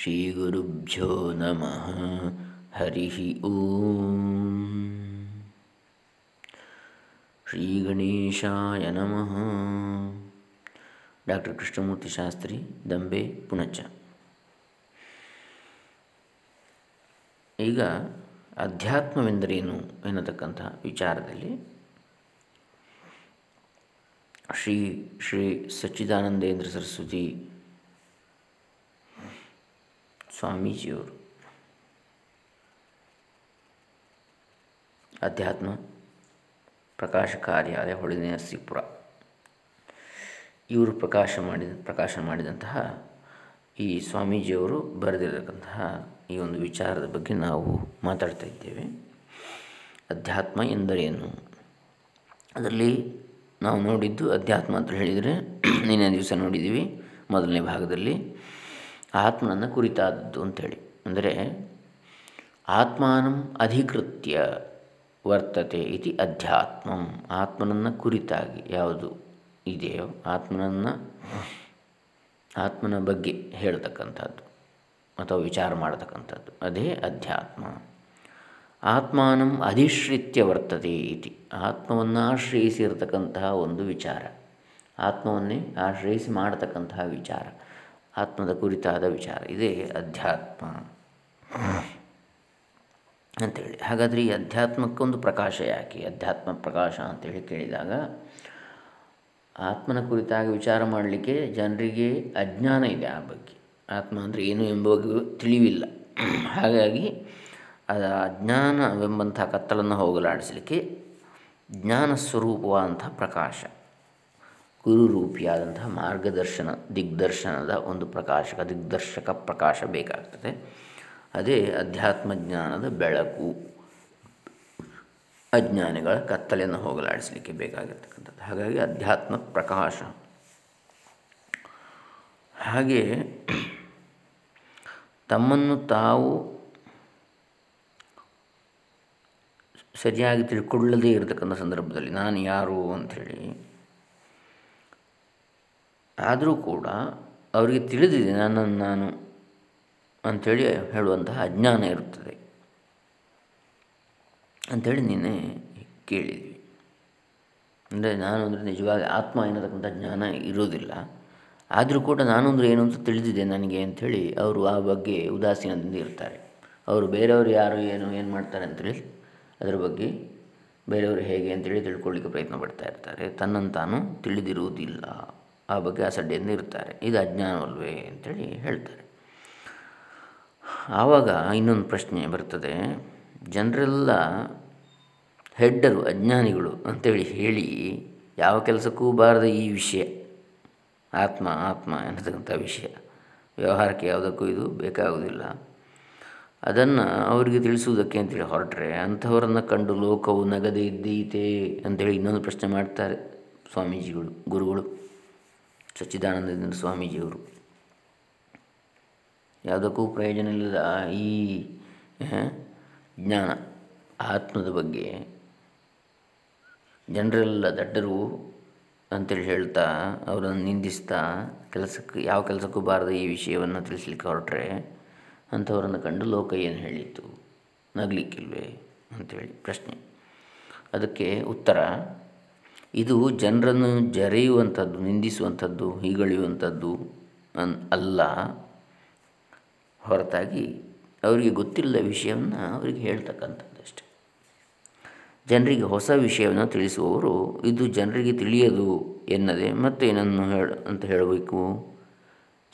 ಶ್ರೀಗುರುಭ್ಯೋ ನಮಃ ಹರಿ ಓಂ ಶ್ರೀ ಗಣೇಶಾಯ ನಮಃ ಡಾಕ್ಟರ್ ಕೃಷ್ಣಮೂರ್ತಿ ಶಾಸ್ತ್ರಿ ದಂಬೆ ಪುಣಚ ಈಗ ಅಧ್ಯಾತ್ಮವೆಂದರೇನು ಎನ್ನತಕ್ಕಂಥ ವಿಚಾರದಲ್ಲಿ ಶ್ರೀ ಶ್ರೀ ಸಚ್ಚಿದಾನಂದೇಂದ್ರ ಸರಸ್ವತಿ ಸ್ವಾಮೀಜಿಯವರು. ಅಧ್ಯಾತ್ಮ ಪ್ರಕಾಶ ಕಾರ್ಯಾಲಯ ಹೊಳೆ ಸಿಪುರ ಇವರು ಪ್ರಕಾಶ ಮಾಡಿದ, ಪ್ರಕಾಶ ಮಾಡಿದಂತಹ ಈ ಸ್ವಾಮೀಜಿಯವರು ಬರೆದಿರತಕ್ಕಂತಹ ಈ ಒಂದು ವಿಚಾರದ ಬಗ್ಗೆ ನಾವು ಮಾತಾಡ್ತಾ ಇದ್ದೇವೆ. ಅಧ್ಯಾತ್ಮ ಎಂದರೇನು? ಅದರಲ್ಲಿ ನಾವು ನೋಡಿದ್ದು ಅಧ್ಯಾತ್ಮ ಅಂತ ಹೇಳಿದರೆ, ನಿನ್ನೆ ದಿವಸ ನೋಡಿದ್ದೀವಿ. ಮೊದಲನೇ ಭಾಗದಲ್ಲಿ ಆತ್ಮನನ್ನು ಕುರಿತಾದದ್ದು ಅಂಥೇಳಿ ಅಂದರೆ ಆತ್ಮಾನಂ ಅಧಿಕೃತ್ಯ ವರ್ತತೆ ಇತಿ ಅಧ್ಯಾತ್ಮಂ. ಆತ್ಮನನ್ನು ಕುರಿತಾಗಿ ಯಾವುದು ಇದೆಯೋ ಆತ್ಮನನ್ನು ಆತ್ಮನ ಬಗ್ಗೆ ಹೇಳ್ತಕ್ಕಂಥದ್ದು ಅಥವಾ ವಿಚಾರ ಮಾಡತಕ್ಕಂಥದ್ದು. ಅದೇ ಅಧ್ಯಾತ್ಮ. ಆತ್ಮಾನಂ ಅಧಿಶ್ರಿತ್ಯ ವರ್ತತೆ ಇತಿ. ಆತ್ಮವನ್ನು ಆಶ್ರಯಿಸಿರ್ತಕ್ಕಂತಹ ಒಂದು ವಿಚಾರ. ಆತ್ಮವನ್ನೇ ಆಶ್ರಯಿಸಿ ಮಾಡತಕ್ಕಂತಹ ವಿಚಾರ. ಆತ್ಮದ ಕುರಿತಾದ ವಿಚಾರ. ಇದೇ ಅಧ್ಯಾತ್ಮ. ಅಂಥೇಳಿ ಹಾಗಾದರೆ ಈ ಅಧ್ಯಾತ್ಮಕ್ಕೊಂದು ಪ್ರಕಾಶ ಯಾಕೆ? ಅಧ್ಯಾತ್ಮ ಪ್ರಕಾಶ ಅಂತೇಳಿ ಕೇಳಿದಾಗ, ಆತ್ಮನ ಕುರಿತಾಗಿ ವಿಚಾರ ಮಾಡಲಿಕ್ಕೆ ಜನರಿಗೆ ಅಜ್ಞಾನ ಇದೆ ಆ ಬಗ್ಗೆ. ಆತ್ಮ ಅಂದರೆ ಏನು ಎಂಬ ತಿಳಿವಿಲ್ಲ. ಹಾಗಾಗಿ ಅದು ಅಜ್ಞಾನವೆಂಬಂಥ ಕತ್ತಲನ್ನು ಹೋಗಲಾಡಿಸಲಿಕ್ಕೆ ಜ್ಞಾನ ಸ್ವರೂಪವಾದಂಥ ಪ್ರಕಾಶ. ಗುರುರೂಪಿಯಾದಂತಹ ಮಾರ್ಗದರ್ಶನ, ದಿಗ್ದರ್ಶನದ ಒಂದು ಪ್ರಕಾಶಕ, ದಿಗ್ದರ್ಶಕ ಪ್ರಕಾಶ ಬೇಕಾಗ್ತದೆ. ಅದೇ ಅಧ್ಯಾತ್ಮ ಜ್ಞಾನದ ಬೆಳಕು. ಅಜ್ಞಾನಿಗಳ ಕತ್ತಲೆಯನ್ನು ಹೋಗಲಾಡಿಸಲಿಕ್ಕೆ ಬೇಕಾಗಿರ್ತಕ್ಕಂಥದ್ದು. ಹಾಗಾಗಿ ಅಧ್ಯಾತ್ಮ ಪ್ರಕಾಶ. ಹಾಗೆ ತಮ್ಮನ್ನು ತಾವು ಸರಿಯಾಗಿ ತಿಳ್ಕೊಳ್ಳದೇ ಇರತಕ್ಕಂಥ ಸಂದರ್ಭದಲ್ಲಿ ನಾನು ಯಾರು ಅಂಥೇಳಿ ಆದರೂ ಕೂಡ ಅವರಿಗೆ ತಿಳಿದಿದೆ ನನ್ನನ್ನು ನಾನು ಅಂಥೇಳಿ ಹೇಳುವಂತಹ ಅಜ್ಞಾನ ಇರುತ್ತದೆ. ಅಂಥೇಳಿ ನಿನ್ನೆ ಕೇಳಿದ್ವಿ. ಅಂದರೆ ನಾನು ಅಂದರೆ ನಿಜವಾಗಿ ಆತ್ಮ ಎನ್ನತಕ್ಕಂಥ ಜ್ಞಾನ ಇರೋದಿಲ್ಲ ಆದರೂ ಕೂಡ ನಾನು ಅಂದರೆ ಏನು ಅಂತ ತಿಳಿದಿದೆ ನನಗೆ ಅಂಥೇಳಿ ಅವರು ಆ ಬಗ್ಗೆ ಉದಾಸೀನದಿಂದ ಇರ್ತಾರೆ. ಅವರು ಬೇರೆಯವರು ಯಾರು ಏನು ಏನು ಮಾಡ್ತಾರೆ ಅಂತೇಳಿ ಅದರ ಬಗ್ಗೆ ಬೇರೆಯವರು ಹೇಗೆ ಅಂತೇಳಿ ತಿಳ್ಕೊಳ್ಳಿಕ್ಕೆ ಪ್ರಯತ್ನ ಪಡ್ತಾ ಇರ್ತಾರೆ. ತನ್ನನ್ನು ತಾನು ತಿಳಿದಿರುವುದಿಲ್ಲ. ಆ ಬಗ್ಗೆ ಅಸಡ್ಡೆಯಿಂದ ಇರ್ತಾರೆ ಇದು ಅಜ್ಞಾನವಲ್ವೇ ಅಂತೇಳಿ ಹೇಳ್ತಾರೆ. ಆವಾಗ ಇನ್ನೊಂದು ಪ್ರಶ್ನೆ ಬರ್ತದೆ. ಜನರೆಲ್ಲ ಹೆಡ್ಡರು, ಅಜ್ಞಾನಿಗಳು ಅಂತೇಳಿ ಹೇಳಿ ಯಾವ ಕೆಲಸಕ್ಕೂ ಬಾರದ ಈ ವಿಷಯ, ಆತ್ಮ ಆತ್ಮ ಎನ್ನತಕ್ಕಂಥ ವಿಷಯ, ವ್ಯವಹಾರಕ್ಕೆ ಯಾವುದಕ್ಕೂ ಇದು ಬೇಕಾಗುವುದಿಲ್ಲ. ಅದನ್ನು ಅವರಿಗೆ ತಿಳಿಸುವುದಕ್ಕೆ ಅಂತೇಳಿ ಹೊರಟ್ರೆ ಅಂಥವರನ್ನು ಕಂಡು ಲೋಕವು ನಗದೆ ಇದ್ದೀತೆ ಅಂತೇಳಿ ಇನ್ನೊಂದು ಪ್ರಶ್ನೆ ಮಾಡ್ತಾರೆ ಸ್ವಾಮೀಜಿಗಳು, ಗುರುಗಳು. ಸಚ್ಚಿದಾನಂದ ಸ್ವಾಮೀಜಿಯವರು. ಯಾವುದಕ್ಕೂ ಪ್ರಯೋಜನ ಇಲ್ಲದ ಈ ಜ್ಞಾನ, ಆತ್ಮದ ಬಗ್ಗೆ ಜನರೆಲ್ಲ ದಡ್ಡರು ಅಂತೇಳಿ ಹೇಳ್ತಾ, ಅವರನ್ನು ನಿಂದಿಸ್ತಾ, ಕೆಲಸಕ್ಕೆ, ಯಾವ ಕೆಲಸಕ್ಕೂ ಬಾರದ ಈ ವಿಷಯವನ್ನು ತಿಳಿಸ್ಲಿಕ್ಕೆ ಹೊರಟ್ರೆ ಅಂಥವರನ್ನು ಕಂಡು ಲೋಕ ಏನು ಹೇಳಿತ್ತು? ನಗಲಿಕ್ಕಿಲ್ವೇ? ಅಂಥೇಳಿ ಪ್ರಶ್ನೆ. ಅದಕ್ಕೆ ಉತ್ತರ ಇದು ಜನರನ್ನು ಜರೆಯುವಂಥದ್ದು, ನಿಂದಿಸುವಂಥದ್ದು, ಹೀಗಳೆಯುವಂಥದ್ದು ಅನ್, ಅಲ್ಲ. ಹೊರತಾಗಿ ಅವರಿಗೆ ಗೊತ್ತಿಲ್ಲದ ವಿಷಯವನ್ನು ಅವರಿಗೆ ಹೇಳ್ತಕ್ಕಂಥದ್ದು ಅಷ್ಟೆ. ಜನರಿಗೆ ಹೊಸ ವಿಷಯವನ್ನು ತಿಳಿಸುವವರು ಇದು ಜನರಿಗೆ ತಿಳಿಯದು ಎನ್ನದೆ ಮತ್ತೇನನ್ನು ಹೇಳ, ಅಂತ ಹೇಳಬೇಕು?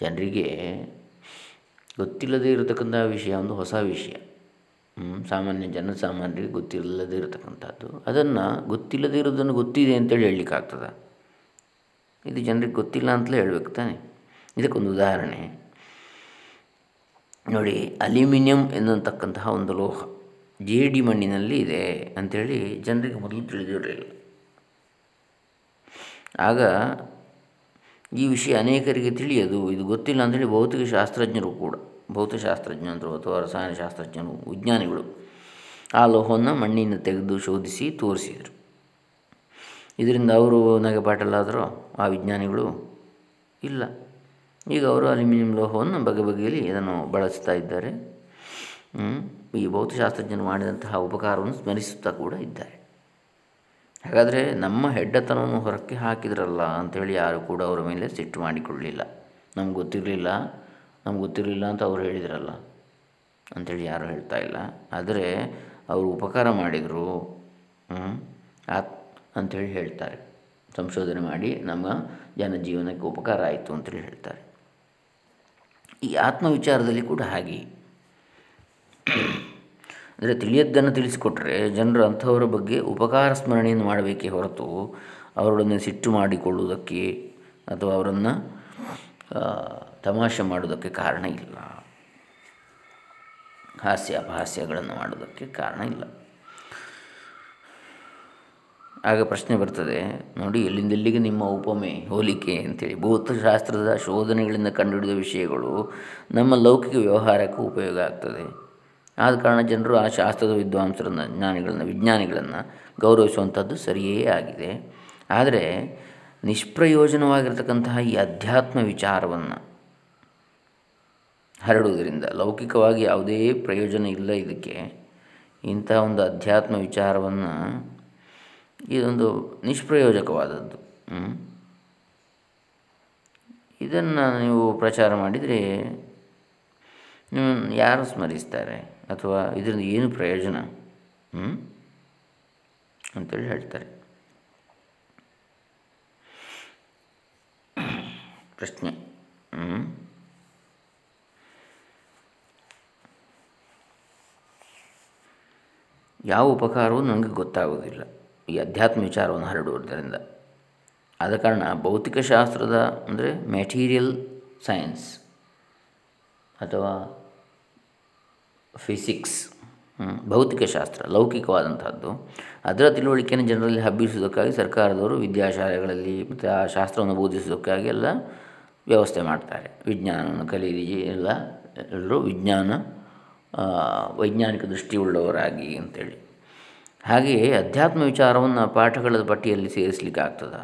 ಜನರಿಗೆ ಗೊತ್ತಿಲ್ಲದೇ ಇರತಕ್ಕಂಥ ವಿಷಯ ಒಂದು ಹೊಸ ವಿಷಯ. ಸಾಮಾನ್ಯ ಜನಸಾಮಾನ್ಯರಿಗೆ ಗೊತ್ತಿಲ್ಲದೇ ಇರತಕ್ಕಂಥದ್ದು. ಅದನ್ನು ಗೊತ್ತಿಲ್ಲದೇ ಇರೋದನ್ನು ಗೊತ್ತಿದೆ ಅಂತೇಳಿ ಹೇಳಲಿಕ್ಕಾಗ್ತದೆ ಇದು ಜನರಿಗೆ ಗೊತ್ತಿಲ್ಲ ಅಂತಲೇ ಹೇಳಬೇಕು ತಾನೆ. ಇದಕ್ಕೊಂದು ಉದಾಹರಣೆ. ನೋಡಿ, ಅಲ್ಯೂಮಿನಿಯಂ ಎನ್ನತಕ್ಕಂತಹ ಒಂದು ಲೋಹ ಜೇಡಿ ಮಣ್ಣಿನಲ್ಲಿ ಇದೆ ಅಂಥೇಳಿ ಜನರಿಗೆ ಮೊದಲು ತಿಳಿದಿರಲಿಲ್ಲ. ಆಗ ಈ ವಿಷಯ ಅನೇಕರಿಗೆ ತಿಳಿಯದು, ಇದು ಗೊತ್ತಿಲ್ಲ ಅಂಥೇಳಿ ಭೌತಿಕ ಶಾಸ್ತ್ರಜ್ಞರು ಕೂಡ. ಭೌತಶಾಸ್ತ್ರಜ್ಞರು ಅಥವಾ ರಸಾಯನಶಾಸ್ತ್ರಜ್ಞರು, ವಿಜ್ಞಾನಿಗಳು ಆ ಲೋಹವನ್ನು ಮಣ್ಣಿನ ತೆಗೆದು ಶೋಧಿಸಿ ತೋರಿಸಿದರು. ಇದರಿಂದ ಅವರು ನಗೆ ಪಾಟಲ್ಲಾದರೂ ಆ ವಿಜ್ಞಾನಿಗಳು ಇಲ್ಲ. ಈಗ ಅವರು ಅಲ್ಯೂಮಿನಿಯಂ ಲೋಹವನ್ನು ಬಗೆ ಬಗೆಯಲ್ಲಿ ಇದನ್ನು ಬಳಸ್ತಾ ಇದ್ದಾರೆ. ಈ ಭೌತಶಾಸ್ತ್ರಜ್ಞರು ಮಾಡಿದಂತಹ ಉಪಕಾರವನ್ನು ಸ್ಮರಿಸುತ್ತಾ ಕೂಡ ಇದ್ದಾರೆ. ಹಾಗಾದರೆ ನಮ್ಮ ಹೆಡ್ಡತನವನ್ನು ಹೊರಕ್ಕೆ ಹಾಕಿದ್ರಲ್ಲ ಅಂಥೇಳಿ ಯಾರು ಕೂಡ ಅವರ ಮೇಲೆ ಸಿಟ್ಟು ಮಾಡಿಕೊಳ್ಳಲಿಲ್ಲ ನಮ್ಗೆ ಗೊತ್ತಿರಲಿಲ್ಲ. ನಮ್ಗೆ ಗೊತ್ತಿರಲಿಲ್ಲ ಅಂತ ಅವ್ರು ಹೇಳಿದ್ರಲ್ಲ. ಅಂಥೇಳಿ ಯಾರು ಹೇಳ್ತಾ ಇಲ್ಲ. ಆದರೆ ಅವರು ಉಪಕಾರ ಮಾಡಿದರು. ಆತ್ ಅಂಥೇಳಿ ಹೇಳ್ತಾರೆ. ಸಂಶೋಧನೆ ಮಾಡಿ ನಮ್ಮ ಜನಜೀವನಕ್ಕೆ ಉಪಕಾರ ಆಯಿತು ಅಂತೇಳಿ ಹೇಳ್ತಾರೆ. ಈ ಆತ್ಮವಿಚಾರದಲ್ಲಿ ಕೂಡ ಹಾಗೆ ಅಂದರೆ ತಿಳಿಯದ್ದನ್ನು ತಿಳಿಸಿಕೊಟ್ರೆ ಜನರು ಅಂಥವರ ಬಗ್ಗೆ ಉಪಕಾರ ಸ್ಮರಣೆಯನ್ನು ಮಾಡಬೇಕೇ ಹೊರತು ಅವರೊಡನೆ ಸಿಟ್ಟು ಮಾಡಿಕೊಳ್ಳುವುದಕ್ಕೆ ಅಥವಾ ಅವರನ್ನು ತಮಾಷೆ ಮಾಡೋದಕ್ಕೆ ಕಾರಣ ಇಲ್ಲ. ಹಾಸ್ಯ ಅಪಹಾಸ್ಯಗಳನ್ನು ಮಾಡೋದಕ್ಕೆ ಕಾರಣ ಇಲ್ಲ. ಆಗ ಪ್ರಶ್ನೆ ಬರ್ತದೆ, ನೋಡಿ ಎಲ್ಲಿಂದೆಲ್ಲಿಗೆ ನಿಮ್ಮ ಉಪಮೆ, ಹೋಲಿಕೆ ಅಂತೇಳಿ. ಭೌತಶಾಸ್ತ್ರದ ಶೋಧನೆಗಳಿಂದ ಕಂಡುಹಿಡಿದ ವಿಷಯಗಳು ನಮ್ಮ ಲೌಕಿಕ ವ್ಯವಹಾರಕ್ಕೂ ಉಪಯೋಗ ಆಗ್ತದೆ. ಆದ ಕಾರಣ ಜನರು ಆ ಶಾಸ್ತ್ರದ ವಿದ್ವಾಂಸರನ್ನು, ಜ್ಞಾನಿಗಳನ್ನು, ವಿಜ್ಞಾನಿಗಳನ್ನು ಗೌರವಿಸುವಂಥದ್ದು ಸರಿಯೇ ಆಗಿದೆ. ಆದರೆ ನಿಷ್ಪ್ರಯೋಜನವಾಗಿರ್ತಕ್ಕಂತಹ ಈ ಅಧ್ಯಾತ್ಮ ವಿಚಾರವನ್ನು ಹರಡುವುದರಿಂದ ಲೌಕಿಕವಾಗಿ ಯಾವುದೇ ಪ್ರಯೋಜನ ಇಲ್ಲ ಇದಕ್ಕೆ. ಇಂಥ ಒಂದು ಅಧ್ಯಾತ್ಮ ವಿಚಾರವನ್ನು ಇದೊಂದು ನಿಷ್ಪ್ರಯೋಜಕವಾದದ್ದು. ಇದನ್ನು ನೀವು ಪ್ರಚಾರ ಮಾಡಿದರೆ ಯಾರು ಸ್ಮರಿಸ್ತಾರೆ? ಅಥವಾ ಇದರಿಂದ ಏನು ಪ್ರಯೋಜನ? ಅಂತೇಳಿ ಹೇಳ್ತಾರೆ. ಪ್ರಶ್ನೆ. ಯಾವ ಉಪಕಾರವೂ ನನಗೆ ಗೊತ್ತಾಗೋದಿಲ್ಲ. ಈ ಅಧ್ಯಾತ್ಮ ವಿಚಾರವನ್ನು ಹರಡುವುದರಿಂದ. ಆದ ಕಾರಣ ಭೌತಿಕ ಶಾಸ್ತ್ರದ, ಅಂದರೆ ಮೆಟೀರಿಯಲ್ ಸೈನ್ಸ್ ಅಥವಾ ಫಿಸಿಕ್ಸ್ ಭೌತಿಕ ಶಾಸ್ತ್ರ, ಲೌಕಿಕವಾದಂಥದ್ದು, ಅದರ ತಿಳುವಳಿಕೆಯನ್ನು ಜನರಲ್ಲಿ ಹಬ್ಬಿಸುವುದಕ್ಕಾಗಿ ಸರ್ಕಾರದವರು ವಿದ್ಯಾಶಾಲೆಗಳಲ್ಲಿ ಮತ್ತು ಆ ಶಾಸ್ತ್ರವನ್ನು ಬೋಧಿಸುವುದಕ್ಕಾಗಿ ಎಲ್ಲ ವ್ಯವಸ್ಥೆ ಮಾಡ್ತಾರೆ. ವಿಜ್ಞಾನವನ್ನು ಕಲೀರಿ ಎಲ್ಲ, ಎಲ್ಲರೂ ವಿಜ್ಞಾನ ವೈಜ್ಞಾನಿಕ ದೃಷ್ಟಿಯುಳ್ಳವರಾಗಿ ಅಂತೇಳಿ. ಹಾಗೆಯೇ ಅಧ್ಯಾತ್ಮ ವಿಚಾರವನ್ನು ಪಾಠಗಳ ಪಟ್ಟಿಯಲ್ಲಿ ಸೇರಿಸಲಿಕ್ಕೆ ಆಗ್ತದ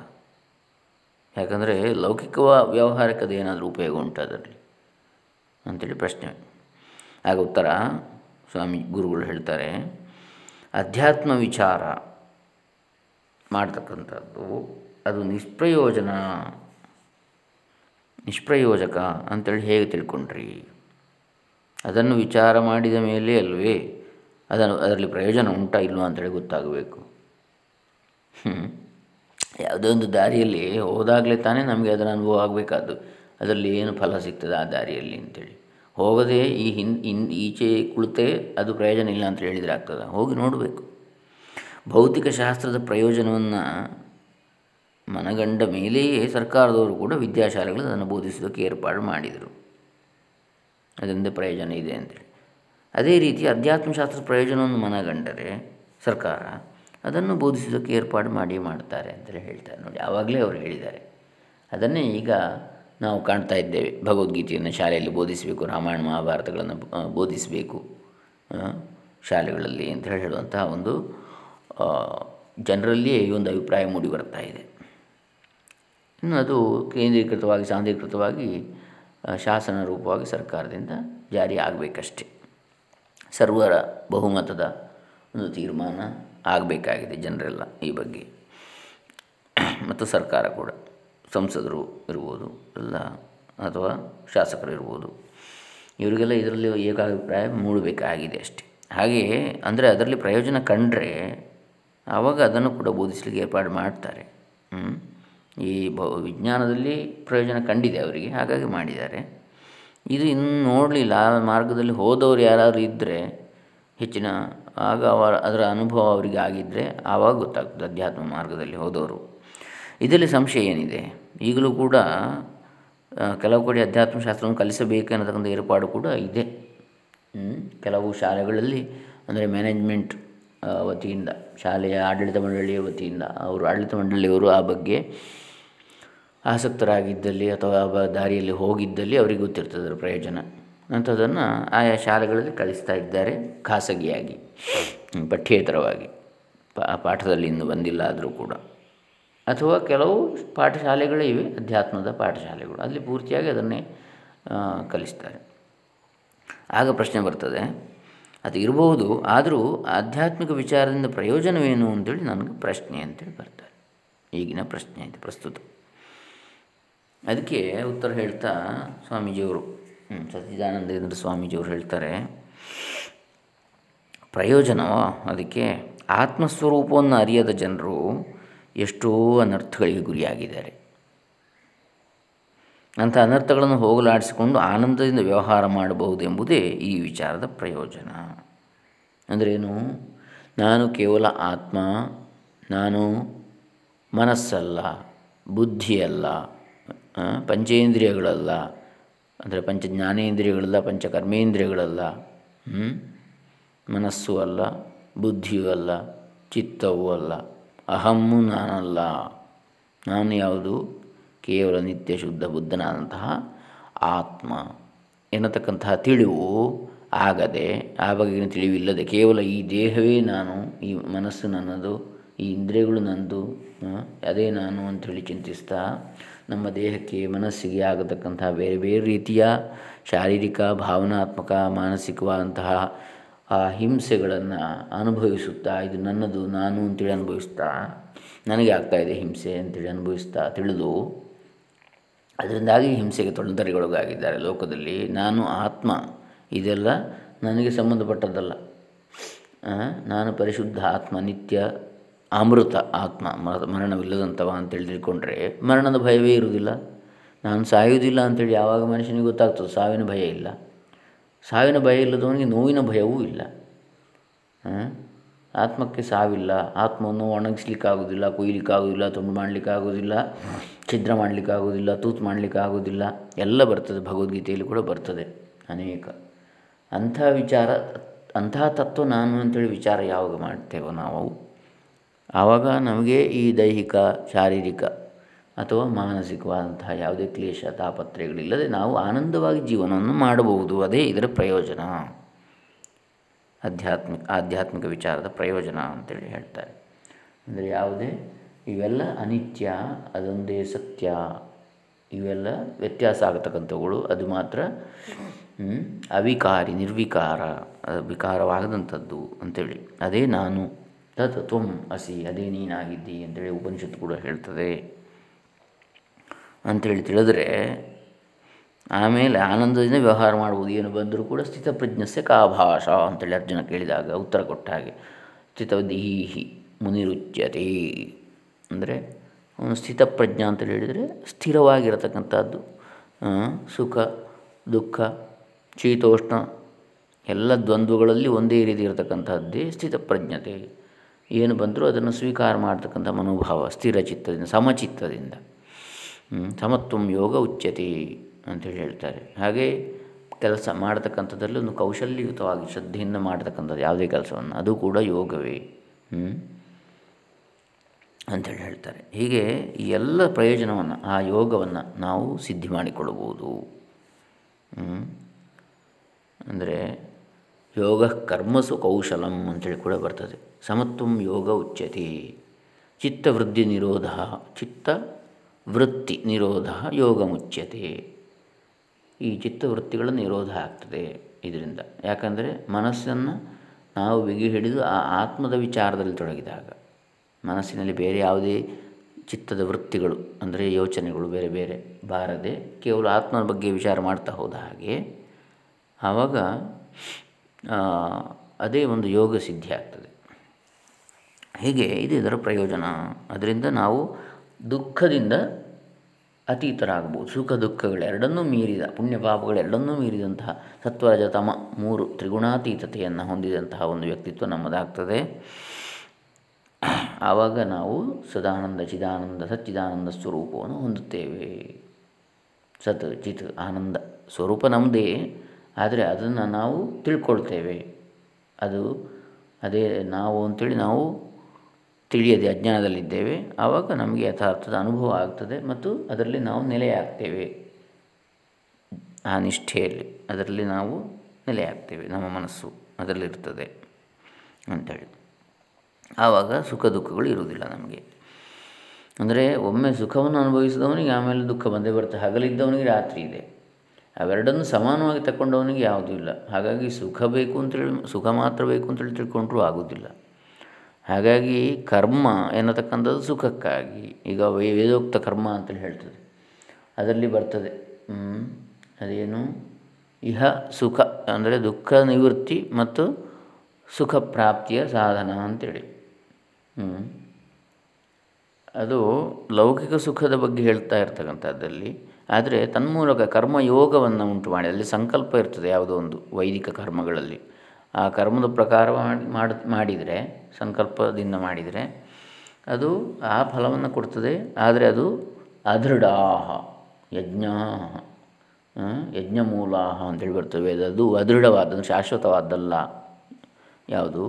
ಯಾಕಂದರೆ ಲೌಕಿಕ ವ್ಯವಹಾರಕ್ಕದು ಏನಾದರೂ ಉಪಯೋಗ ಉಂಟು ಅದರಲ್ಲಿ? ಅಂಥೇಳಿ ಪ್ರಶ್ನೆ. ಆಗ ಉತ್ತರ ಸ್ವಾಮಿ ಗುರುಗಳು ಹೇಳ್ತಾರೆ, ಅಧ್ಯಾತ್ಮ ವಿಚಾರ ಮಾಡ್ತಕ್ಕಂಥದ್ದು ಅದು ನಿಷ್ಪ್ರಯೋಜನ, ನಿಷ್ಪ್ರಯೋಜಕ ಅಂತೇಳಿ ಹೇಗೆ ತಿಳ್ಕೊಂಡ್ರಿ? ಅದನ್ನು ವಿಚಾರ ಮಾಡಿದ ಮೇಲೆ ಅಲ್ವೇ? ಅದನ್ನು, ಅದರಲ್ಲಿ ಪ್ರಯೋಜನ ಉಂಟಾ ಇಲ್ವಾ ಅಂತೇಳಿ ಗೊತ್ತಾಗಬೇಕು. ಯಾವುದೋ ಒಂದು ದಾರಿಯಲ್ಲಿ ಹೋದಾಗಲೇ ತಾನೇ ನಮಗೆ ಅದರ ಅನುಭವ ಆಗಬೇಕಾದ್ದು. ಅದರಲ್ಲಿ ಏನು ಫಲ ಸಿಗ್ತದೆ ಆ ದಾರಿಯಲ್ಲಿ ಅಂತೇಳಿ. ಹೋಗದೆ ಈ ಹಿಂದೆ ಇನ್, ಈಚೆ ಕುಳಿತೆ ಅದು ಪ್ರಯೋಜನ ಇಲ್ಲ ಅಂತ ಹೇಳಿದರೆ ಆಗ್ತದೆ? ಹೋಗಿ ನೋಡಬೇಕು. ಭೌತಿಕ ಶಾಸ್ತ್ರದ ಪ್ರಯೋಜನವನ್ನು ಮನಗಂಡ ಮೇಲೆಯೇ ಸರ್ಕಾರದವರು ಕೂಡ ವಿದ್ಯಾಶಾಲೆಗಳು ಅದನ್ನು ಬೋಧಿಸೋದಕ್ಕೆ ಏರ್ಪಾಡು ಮಾಡಿದರು. ಅದರಿಂದ ಪ್ರಯೋಜನ ಇದೆ ಅಂತೇಳಿ. ಅದೇ ರೀತಿ ಅಧ್ಯಾತ್ಮಶಾಸ್ತ್ರದ ಪ್ರಯೋಜನವನ್ನು ಮನಗಂಡರೆ ಸರ್ಕಾರ ಅದನ್ನು ಬೋಧಿಸೋದಕ್ಕೆ ಏರ್ಪಾಡು ಮಾಡಿ ಮಾಡ್ತಾರೆ ಅಂತೇಳಿ ಹೇಳ್ತಾರೆ. ನೋಡಿ, ಆವಾಗಲೇ ಅವರು ಹೇಳಿದ್ದಾರೆ. ಅದನ್ನೇ ಈಗ ನಾವು ಕಾಣ್ತಾ ಇದ್ದೇವೆ. ಭಗವದ್ಗೀತೆಯನ್ನು ಶಾಲೆಯಲ್ಲಿ ಬೋಧಿಸಬೇಕು, ರಾಮಾಯಣ ಮಹಾಭಾರತಗಳನ್ನು ಬೋಧಿಸಬೇಕು ಶಾಲೆಗಳಲ್ಲಿ ಅಂತ ಹೇಳುವಂತಹ ಒಂದು ಜನರಲ್ಲಿಯೇ ಈ ಒಂದು ಅಭಿಪ್ರಾಯ ಮೂಡಿ ಬರ್ತಾ ಇದೆ. ಇನ್ನು ಅದು ಕೇಂದ್ರೀಕೃತವಾಗಿ, ಸಾಂದ್ರೀಕೃತವಾಗಿ ಶಾಸನ ರೂಪವಾಗಿ ಸರ್ಕಾರದಿಂದ ಜಾರಿ ಆಗಬೇಕಷ್ಟೆ. ಸರ್ವರ ಬಹುಮತದ ಒಂದು ತೀರ್ಮಾನ ಆಗಬೇಕಾಗಿದೆ ಜನರೆಲ್ಲ ಈ ಬಗ್ಗೆ. ಮತ್ತು ಸರ್ಕಾರ ಕೂಡ. ಸಂಸದರು ಇರ್ಬೋದು, ಎಲ್ಲ, ಅಥವಾ ಶಾಸಕರು ಇರ್ಬೋದು. ಇವರಿಗೆಲ್ಲ ಇದರಲ್ಲಿ ಏಕಾಭಿಪ್ರಾಯ ಮೂಡಬೇಕಾಗಿದೆ ಅಷ್ಟೆ. ಹಾಗೆಯೇ, ಅಂದರೆ ಅದರಲ್ಲಿ ಪ್ರಯೋಜನ ಕಂಡರೆ ಆವಾಗ ಅದನ್ನು ಕೂಡ ಬೋಧಿಸಲಿಕ್ಕೆ ಏರ್ಪಾಡು ಮಾಡ್ತಾರೆ. ಈ ಭ, ವಿಜ್ಞಾನದಲ್ಲಿ ಪ್ರಯೋಜನ ಕಂಡಿದೆ ಅವರಿಗೆ, ಹಾಗಾಗಿ ಮಾಡಿದ್ದಾರೆ. ಇದು ಇನ್ನು ನೋಡಲಿಲ್ಲ ಆ ಮಾರ್ಗದಲ್ಲಿ ಹೋದವರು ಯಾರಾದರೂ ಇದ್ದರೆ ಹೆಚ್ಚಿನ ಆಗ ಅವರ, ಅದರ ಅನುಭವ ಅವರಿಗೆ ಆಗಿದ್ದರೆ ಆವಾಗ ಗೊತ್ತಾಗ್ತದೆ ಅಧ್ಯಾತ್ಮ ಮಾರ್ಗದಲ್ಲಿ ಹೋದವರು. ಇದರಲ್ಲಿ ಸಂಶಯ ಏನಿದೆ? ಈಗಲೂ ಕೂಡ ಕೆಲವು ಕಡೆ ಅಧ್ಯಾತ್ಮಶಾಸ್ತ್ರವನ್ನು ಕಲಿಸಬೇಕು ಅನ್ನತಕ್ಕಂಥ ಏರ್ಪಾಡು ಕೂಡ ಇದೆ. ಕೆಲವು ಶಾಲೆಗಳಲ್ಲಿ, ಅಂದರೆ ಮ್ಯಾನೇಜ್ಮೆಂಟ್ ವತಿಯಿಂದ, ಶಾಲೆಯ ಆಡಳಿತ ಮಂಡಳಿಯ ವತಿಯಿಂದ, ಅವರು ಆಡಳಿತ ಮಂಡಳಿಯವರು ಆ ಬಗ್ಗೆ ಆಸಕ್ತರಾಗಿದ್ದಲ್ಲಿ ಅಥವಾ ಆ ದಾರಿಯಲ್ಲಿ ಹೋಗಿದ್ದಲ್ಲಿ ಅವರಿಗೆ ಗೊತ್ತಿರ್ತದೆ ಪ್ರಯೋಜನ. ಅಂಥದ್ದನ್ನು ಆಯಾ ಶಾಲೆಗಳಲ್ಲಿ ಕಲಿಸ್ತಾ ಇದ್ದಾರೆ ಖಾಸಗಿಯಾಗಿ ಪಠ್ಯೇತರವಾಗಿ. ಪಾಠದಲ್ಲಿ ಇನ್ನೂ ಬಂದಿಲ್ಲ ಆದರೂ ಕೂಡ. ಅಥವಾ ಕೆಲವು ಪಾಠಶಾಲೆಗಳೇ ಇವೆ, ಅಧ್ಯಾತ್ಮದ ಪಾಠಶಾಲೆಗಳು. ಅಲ್ಲಿ ಪೂರ್ತಿಯಾಗಿ ಅದನ್ನೇ ಕಲಿಸ್ತಾರೆ. ಆಗ ಪ್ರಶ್ನೆ ಬರ್ತದೆ, ಅದು ಇರಬಹುದು ಆದರೂ ಆಧ್ಯಾತ್ಮಿಕ ವಿಚಾರದಿಂದ ಪ್ರಯೋಜನವೇನು ಅಂತೇಳಿ ನನಗೆ ಪ್ರಶ್ನೆ ಅಂತೇಳಿ ಬರ್ತಾರೆ. ಈಗಿನ ಪ್ರಶ್ನೆ ಇದೆ, ಪ್ರಸ್ತುತ. ಅದಕ್ಕೆ ಉತ್ತರ ಹೇಳ್ತಾ ಸ್ವಾಮೀಜಿಯವರು. ಸಚ್ಚಿದಾನಂದೇಂದ್ರ ಸ್ವಾಮೀಜಿಯವರು ಹೇಳ್ತಾರೆ ಪ್ರಯೋಜನವೋ ಅದಕ್ಕೆ ಆತ್ಮಸ್ವರೂಪವನ್ನು ಅರಿಯದ ಜನರು ಎಷ್ಟೋ ಅನರ್ಥಗಳಿಗೆ ಗುರಿಯಾಗಿದ್ದಾರೆ. ಅಂಥ ಅನರ್ಥಗಳನ್ನು ಹೋಗಲಾಡಿಸಿಕೊಂಡು ಆನಂದದಿಂದ ವ್ಯವಹಾರ ಮಾಡಬಹುದೆಂಬುದೇ ಈ ವಿಚಾರದ ಪ್ರಯೋಜನ. ಅಂದ್ರೇನು ನಾನು ಕೇವಲ ಆತ್ಮ, ನಾನು ಮನಸ್ಸಲ್ಲ, ಬುದ್ಧಿಯಲ್ಲ ಪಂಚೇಂದ್ರಿಯಗಳಲ್ಲ, ಅಂದರೆ ಪಂಚ ಜ್ಞಾನೇಂದ್ರಿಯಗಳಲ್ಲ ಪಂಚಕರ್ಮೇಂದ್ರಿಯಗಳಲ್ಲ ಮನಸ್ಸು ಅಲ್ಲ, ಬುದ್ಧಿಯೂ ಅಲ್ಲ, ಚಿತ್ತವೂ ಅಲ್ಲ, ಅಹಮ್ಮು ನಾನಲ್ಲ. ನಾನು ಯಾವುದು? ಕೇವಲ ನಿತ್ಯ ಶುದ್ಧ ಬುದ್ಧನಾದಂತಹ ಆತ್ಮ. ಎನ್ನತಕ್ಕಂತಹ ತಿಳಿವು ಆಗದೆ, ಆ ಬಗೆಗಿನ ತಿಳಿವಿಲ್ಲದೆ ಕೇವಲ ಈ ದೇಹವೇ ನಾನು, ಈ ಮನಸ್ಸು ನನ್ನದು, ಈ ಇಂದ್ರಿಯಗಳು ನಂದು ಅದೇ ನಾನು ಅಂಥೇಳಿ ಚಿಂತಿಸ್ತಾ ನಮ್ಮ ದೇಹಕ್ಕೆ, ಮನಸ್ಸಿಗೆ ಆಗತಕ್ಕಂತಹ ಬೇರೆ ಬೇರೆ ರೀತಿಯ ಶಾರೀರಿಕ, ಭಾವನಾತ್ಮಕ, ಮಾನಸಿಕವಾದಂತಹ, ಆ, ಹಿಂಸೆಗಳನ್ನು ಅನುಭವಿಸುತ್ತಾ, ಇದು ನನ್ನದು, ನಾನು ಅಂತೇಳಿ ಅನುಭವಿಸ್ತಾ, ನನಗೆ ಆಗ್ತಾಯಿದೆ ಹಿಂಸೆ ಅಂತೇಳಿ ಅನುಭವಿಸ್ತಾ ತಿಳಿದು, ಅದರಿಂದಾಗಿ ಹಿಂಸೆಗೆ ತೊಂದರೆಗೊಳಗಾಗಿದ್ದಾರೆ ಲೋಕದಲ್ಲಿ. ನಾನು ಆತ್ಮ, ಇದೆಲ್ಲ ನನಗೆ ಸಂಬಂಧಪಟ್ಟದ್ದಲ್ಲ. ನಾನು ಪರಿಶುದ್ಧ ಆತ್ಮ, ನಿತ್ಯ ಅಮೃತ ಆತ್ಮ ಮರಣವಿಲ್ಲದಂಥವ ಅಂತೇಳಿ ತಿಳ್ಕೊಂಡ್ರೆ ಮರಣದ ಭಯವೇ ಇರುವುದಿಲ್ಲ. ನಾನು ಸಾಯುವುದಿಲ್ಲ ಅಂತೇಳಿ ಯಾವಾಗ ಮನುಷ್ಯನಿಗೆ ಗೊತ್ತಾಗ್ತದೆ ಸಾವಿನ ಭಯ ಇಲ್ಲ. ಸಾವಿನ ಭಯ ಇಲ್ಲದವನಿಗೆ ನೋವಿನ ಭಯವೂ ಇಲ್ಲ. ಆತ್ಮಕ್ಕೆ ಸಾವಿಲ್ಲ. ಆತ್ಮವನ್ನು ಒಣಗಿಸ್ಲಿಕ್ಕಾಗೋದಿಲ್ಲ ಕೊಯ್ಲಿಕ್ಕಾಗೋದಿಲ್ಲ ತುಂಡು ಮಾಡಲಿಕ್ಕಾಗೋದಿಲ್ಲ ಛಿದ್ರ ಮಾಡಲಿಕ್ಕಾಗೋದಿಲ್ಲ ತೂತು ಮಾಡಲಿಕ್ಕಾಗೋದಿಲ್ಲ ಎಲ್ಲ ಬರ್ತದೆ, ಭಗವದ್ಗೀತೆಯಲ್ಲಿ ಕೂಡ ಬರ್ತದೆ ಅನೇಕ. ಅಂಥ ವಿಚಾರ ಅಂತಹ ತತ್ವ ನಾನು ಅಂತೇಳಿ ವಿಚಾರ ಯಾವಾಗ ಮಾಡ್ತೇವೋ ನಾವು? ಆವಾಗ ನಮಗೆ ಈ ದೈಹಿಕ, ಶಾರೀರಿಕ ಅಥವಾ ಮಾನಸಿಕವಾದಂತಹ ಯಾವುದೇ ಕ್ಲೇಶ, ತಾಪತ್ರಯಗಳಿಲ್ಲದೆ ನಾವು ಆನಂದವಾಗಿ ಜೀವನವನ್ನು ಮಾಡಬಹುದು. ಅದೇ ಇದರ ಪ್ರಯೋಜನ. ಆಧ್ಯಾತ್ಮಿಕ ಆಧ್ಯಾತ್ಮಿಕ ವಿಚಾರದ ಪ್ರಯೋಜನ ಅಂತೇಳಿ ಹೇಳ್ತಾರೆ. ಅಂದರೆ ಯಾವುದೇ, ಇವೆಲ್ಲ ಅನಿತ್ಯ, ಅದೊಂದೇ ಸತ್ಯ, ಇವೆಲ್ಲ ವ್ಯತ್ಯಾಸ ಆಗತಕ್ಕಂಥವುಗಳು, ಅದು ಮಾತ್ರ ಅವಿಕಾರಿ, ನಿರ್ವಿಕಾರ ವಿಕಾರವಾಗದಂಥದ್ದು ಅಂಥೇಳಿ ಅದೇ ನಾನು. ತತ್ ತ್ವಂ ಅಸಿ ಅದೇ ನೀನಾಗಿದ್ದಿ ಅಂತೇಳಿ ಉಪನಿಷತ್ತು ಕೂಡ ಹೇಳ್ತದೆ. ಅಂಥೇಳಿ ತಿಳಿದ್ರೆ ಆಮೇಲೆ ಆನಂದದಿಂದ ವ್ಯವಹಾರ ಮಾಡುವುದು ಏನು ಬಂದರೂ ಕೂಡ ಸ್ಥಿತಪ್ರಜ್ಞಸ್ಯ ಕಾಭಾಷ ಅಂತೇಳಿ ಅರ್ಜುನ ಕೇಳಿದಾಗ ಉತ್ತರ ಕೊಟ್ಟ ಹಾಗೆ ಸ್ಥಿತದೀಹಿ ಮುನಿರುಚ್ಯತೆ ಅಂದರೆ ಅವನು ಸ್ಥಿತಪ್ರಜ್ಞ ಅಂತೇಳಿ ಹೇಳಿದರೆ ಸ್ಥಿರವಾಗಿರತಕ್ಕಂಥದ್ದು ಸುಖ, ದುಃಖ, ಶೀತೋಷ್ಣ ಎಲ್ಲ ದ್ವಂದ್ವಗಳಲ್ಲಿ ಒಂದೇ ರೀತಿ ಇರತಕ್ಕಂಥದ್ದೇ ಸ್ಥಿತಪ್ರಜ್ಞತೆ. ಏನು ಬಂದರೂ ಅದನ್ನು ಸ್ವೀಕಾರ ಮಾಡ್ತಕ್ಕಂಥ ಮನೋಭಾವ ಸ್ಥಿರಚಿತ್ತದಿಂದ ಸಮಚಿತ್ತದಿಂದ. ಸಮತ್ವ ಯೋಗ ಉಚ್ಯತೆ ಅಂತೇಳಿ ಹೇಳ್ತಾರೆ. ಹಾಗೆ ಕೆಲಸ ಮಾಡತಕ್ಕಂಥದ್ರಲ್ಲಿ ಒಂದು ಕೌಶಲ್ಯಯುತವಾಗಿ ಶ್ರದ್ಧೆಯಿಂದ ಮಾಡತಕ್ಕಂಥದ್ದು ಯಾವುದೇ ಕೆಲಸವನ್ನು, ಅದು ಕೂಡ ಯೋಗವೇ. ಅಂಥೇಳಿ ಹೇಳ್ತಾರೆ. ಹೀಗೆ ಈ ಎಲ್ಲ ಪ್ರಯೋಜನವನ್ನು, ಆ ಯೋಗವನ್ನು ನಾವು ಸಿದ್ಧಿ ಮಾಡಿಕೊಳ್ಳಬಹುದು ಅಂದರೆ ಯೋಗ ಕರ್ಮಸು ಕೌಶಲಂ ಅಂತೇಳಿ ಕೂಡ ಬರ್ತದೆ. ಸಮತ್ವಂ ಯೋಗ ಉಚ್ಯತೆ. ಚಿತ್ತವೃದ್ಧಿ ನಿರೋಧ, ಚಿತ್ತ ವೃತ್ತಿ ನಿರೋಧ ಯೋಗ ಮುಚ್ಯತೆ ಈ ಚಿತ್ತವೃತ್ತಿಗಳ ನಿರೋಧ ಆಗ್ತದೆ ಇದರಿಂದ. ಯಾಕಂದರೆ ಮನಸ್ಸನ್ನು ನಾವು ಬಿಗಿ ಹಿಡಿದು ಆ ಆತ್ಮದ ವಿಚಾರದಲ್ಲಿ ತೊಡಗಿದಾಗ, ಮನಸ್ಸಿನಲ್ಲಿ ಬೇರೆ ಯಾವುದೇ ಚಿತ್ತದ ವೃತ್ತಿಗಳು, ಅಂದರೆ ಯೋಚನೆಗಳು ಬೇರೆ ಬೇರೆ ಬಾರದೆ ಕೇವಲ ಆತ್ಮನ ಬಗ್ಗೆ ವಿಚಾರ ಮಾಡ್ತಾ ಹೋದ ಹಾಗೆ, ಆವಾಗ ಅದೇ ಒಂದು ಯೋಗ ಸಿದ್ಧಿ ಆಗ್ತದೆ. ಹೀಗೆ ಇದು ಇದರ ಪ್ರಯೋಜನ. ಅದರಿಂದ ನಾವು ದುಃಖದಿಂದ ಅತೀತರಾಗಬಹುದು. ಸುಖ ದುಃಖಗಳೆರಡನ್ನೂ ಮೀರಿದ, ಪುಣ್ಯ ಪಾಪಗಳೆರಡನ್ನೂ ಮೀರಿದಂತಹ ಸತ್ವರಜತಮ ಮೂರು ತ್ರಿಗುಣಾತೀತತೆಯನ್ನು ಹೊಂದಿದಂತಹ ಒಂದು ವ್ಯಕ್ತಿತ್ವ ನಮ್ಮದಾಗ್ತದೆ. ಆವಾಗ ನಾವು ಸದಾನಂದ, ಚಿದಾನಂದ, ಸಚ್ಚಿದಾನಂದ ಸ್ವರೂಪವನ್ನು ಹೊಂದುತ್ತೇವೆ. ಸತ್, ಚಿತ್, ಆನಂದ ಸ್ವರೂಪ ನಮ್ಮದೇ ಆದರೆ ಅದನ್ನು ನಾವು ತಿಳ್ಕೊಳ್ತೇವೆ. ಅದು ಅದೇ ನಾವು ಅಂಥೇಳಿ ನಾವು ತಿಳಿಯದೆ ಅಜ್ಞಾನದಲ್ಲಿದ್ದೇವೆ. ಆವಾಗ ನಮಗೆ ಯಥಾರ್ಥದ ಅನುಭವ ಆಗ್ತದೆ ಮತ್ತು ಅದರಲ್ಲಿ ನಾವು ನೆಲೆಯಾಗ್ತೇವೆ. ಆ ನಿಷ್ಠೆಯಲ್ಲಿ ಅದರಲ್ಲಿ ನಾವು ನೆಲೆಯಾಗ್ತೇವೆ. ನಮ್ಮ ಮನಸ್ಸು ಅದರಲ್ಲಿರ್ತದೆ ಅಂಥೇಳಿ ಆವಾಗ ಸುಖ ದುಃಖಗಳು ಇರುವುದಿಲ್ಲ ನಮಗೆ. ಅಂದರೆ ಒಮ್ಮೆ ಸುಖವನ್ನು ಅನುಭವಿಸಿದವನಿಗೆ ಆಮೇಲೆ ದುಃಖ ಬಂದೇ ಬರ್ತದೆ ಹಗಲಿದ್ದವನಿಗೆ ರಾತ್ರಿ ಇದೆ. ಅವೆರಡನ್ನು ಸಮಾನವಾಗಿ ತಗೊಂಡವನಿಗೆ ಯಾವುದೂ ಇಲ್ಲ. ಹಾಗಾಗಿ ಸುಖ ಬೇಕು ಅಂತೇಳಿ ಸುಖ ಮಾತ್ರ ಬೇಕು ಅಂತೇಳಿ ತಿಳ್ಕೊಂಡ್ರೂ ಆಗೋದಿಲ್ಲ ಹಾಗಾಗಿ ಕರ್ಮ ಎನ್ನತಕ್ಕಂಥದ್ದು ಸುಖಕ್ಕಾಗಿ. ಈಗ ವೇದೋಕ್ತ ಕರ್ಮ ಅಂತೇಳಿ ಹೇಳ್ತದೆ. ಅದರಲ್ಲಿ ಬರ್ತದೆ ಅದೇನು? ಇಹ ಸುಖ ಅಂದರೆ ದುಃಖ ನಿವೃತ್ತಿ ಮತ್ತು ಸುಖ ಪ್ರಾಪ್ತಿಯ ಸಾಧನ ಅಂತೇಳಿ ಅದು ಲೌಕಿಕ ಸುಖದ ಬಗ್ಗೆ ಹೇಳ್ತಾ ಇರ್ತಕ್ಕಂಥದ್ದಲ್ಲಿ ಆದರೆ ತನ್ಮೂಲಕ ಕರ್ಮಯೋಗವನ್ನು ಉಂಟು ಮಾಡಿ ಅಲ್ಲಿ ಸಂಕಲ್ಪ ಇರ್ತದೆ ಯಾವುದೋ ಒಂದು ವೈದಿಕ ಕರ್ಮಗಳಲ್ಲಿ. ಆ ಕರ್ಮದ ಪ್ರಕಾರ ಮಾಡಿ ಮಾಡಿದರೆ, ಸಂಕಲ್ಪದಿಂದ ಮಾಡಿದರೆ ಅದು ಆ ಫಲವನ್ನು ಕೊಡ್ತದೆ, ಆದರೆ ಅದು ಅದೃಢಾಹ ಯಜ್ಞ ಯಜ್ಞಮೂಲಾಹ ಅಂತೇಳಿ ವೇದ, ಅದು ಅದೃಢವಾದ ಶಾಶ್ವತವಾದ್ದಲ್ಲ ಯಾವುದು?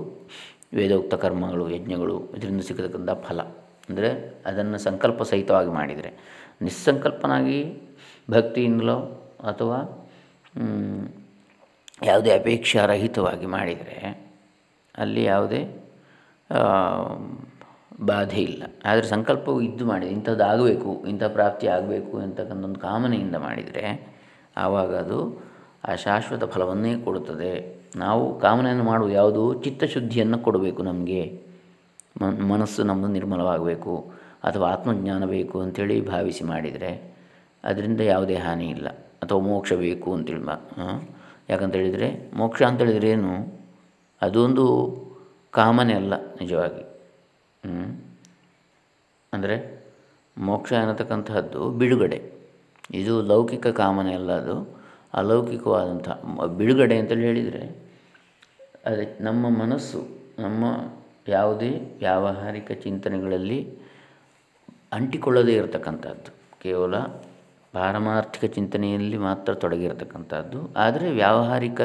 ವೇದೋಕ್ತ ಕರ್ಮಗಳು, ಯಜ್ಞಗಳು, ಇದರಿಂದ ಸಿಗತಕ್ಕಂಥ ಫಲ. ಅಂದರೆ ಅದನ್ನು ಸಂಕಲ್ಪ ಸಹಿತವಾಗಿ ಮಾಡಿದರೆ, ನಿಸ್ಸಂಕಲ್ಪನಾಗಿ ಭಕ್ತಿಯಿಂದಲೋ ಅಥವಾ ಯಾವುದೇ ಅಪೇಕ್ಷಾರಹಿತವಾಗಿ ಮಾಡಿದರೆ ಅಲ್ಲಿ ಯಾವುದೇ ಬಾಧೆ ಇಲ್ಲ. ಆದರೆ ಸಂಕಲ್ಪವು ಇದ್ದು ಮಾಡಿದೆ. ಇಂಥದ್ದು ಆಗಬೇಕು, ಇಂಥ ಪ್ರಾಪ್ತಿ ಆಗಬೇಕು ಅಂತಕ್ಕಂಥ ಒಂದು ಕಾಮನೆಯಿಂದ ಮಾಡಿದರೆ ಆವಾಗ ಅದು ಆ ಶಾಶ್ವತ ಫಲವನ್ನೇ ಕೊಡುತ್ತದೆ. ನಾವು ಕಾಮನೆಯನ್ನು ಮಾಡುವ ಯಾವುದು? ಚಿತ್ತಶುದ್ಧಿಯನ್ನು ಕೊಡಬೇಕು ನಮಗೆ. ಮನಸ್ಸು ನಮ್ಮದು ನಿರ್ಮಲವಾಗಬೇಕು ಅಥವಾ ಆತ್ಮಜ್ಞಾನ ಬೇಕು ಅಂಥೇಳಿ ಭಾವಿಸಿ ಮಾಡಿದರೆ ಅದರಿಂದ ಯಾವುದೇ ಹಾನಿ ಇಲ್ಲ. ಅಥವಾ ಮೋಕ್ಷ ಬೇಕು ಅಂತೇಳಿ ಮಾ ಯಾಕಂತೇಳಿದರೆ ಮೋಕ್ಷ ಅಂತೇಳಿದರೆ ಏನು? ಅದೊಂದು ಕಾಮನೇ ಅಲ್ಲ ನಿಜವಾಗಿ. ಅಂದರೆ ಮೋಕ್ಷ ಅನ್ನತಕ್ಕಂತಹದ್ದು ಬಿಡುಗಡೆ. ಇದು ಲೌಕಿಕ ಕಾಮನೆ ಅಲ್ಲ ಅದು. ಅಲೌಕಿಕವಾದಂಥ ಬಿಡುಗಡೆ ಅಂತೇಳಿ ಹೇಳಿದರೆ, ಅದೇ ನಮ್ಮ ಮನಸ್ಸು, ನಮ್ಮ ಯಾವುದೇ ವ್ಯಾವಹಾರಿಕ ಚಿಂತನೆಗಳಲ್ಲಿ ಅಂಟಿಕೊಳ್ಳದೇ ಇರತಕ್ಕಂಥದ್ದು ಕೇವಲ ಪಾರಮಾರ್ಥಿಕ ಚಿಂತನೆಯಲ್ಲಿ ಮಾತ್ರ ತೊಡಗಿರತಕ್ಕಂಥದ್ದು. ಆದರೆ ವ್ಯಾವಹಾರಿಕ